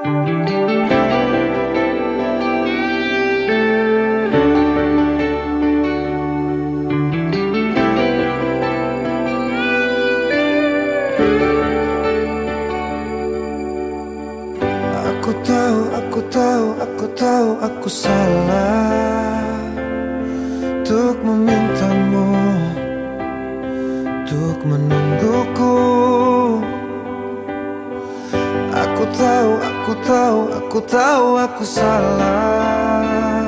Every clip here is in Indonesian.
Aku tahu, aku tahu, aku tahu aku salah tahu, aku tahu, aku tahu aku salah.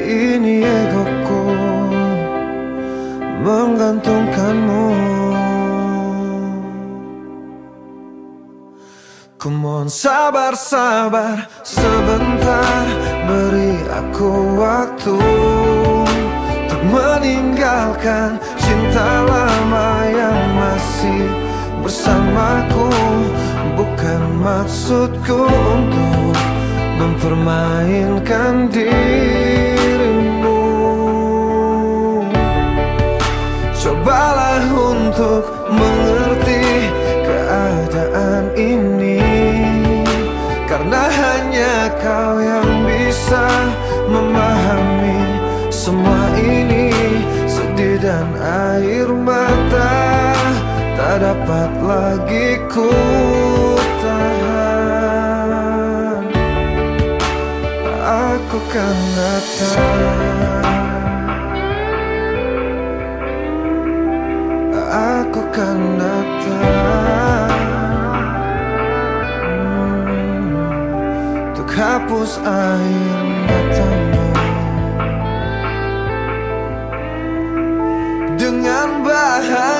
Ini egoku Menggantungkanmu. Ku mohon sabar, sabar sebentar Beri aku waktu Untuk meninggalkan cinta lama yang masih bersamaku. Bukan maksudku untuk mempermainkan dirimu. Cobalah untuk mengerti keadaan ini. Karena hanya kau yang bisa memahami semua ini. Sedih dan air mata tak dapat lagi ku tahan. Aku kan datang. Aku kan datang. Hmm, hapus air matamu. Dengan bahagia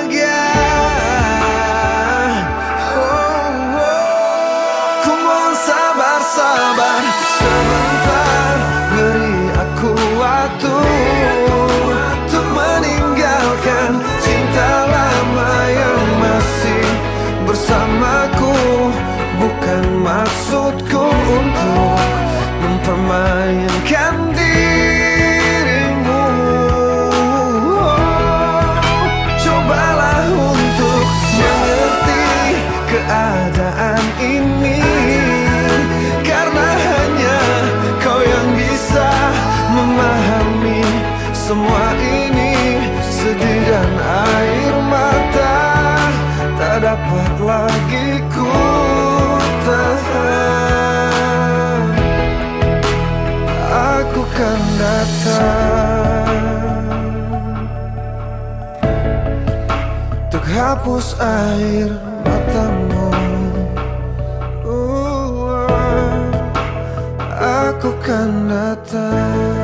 semua ini Sedih dan air mata tak dapat lagi ku tahan. Aku kan datang Untuk hapus air matamu. Uh, Aku kan datang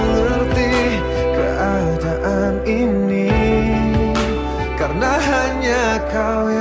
keadaan